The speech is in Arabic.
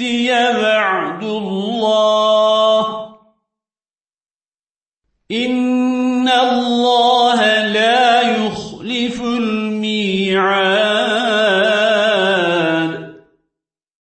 يأتي بعد الله. إن الله لا يخلف الميعاد.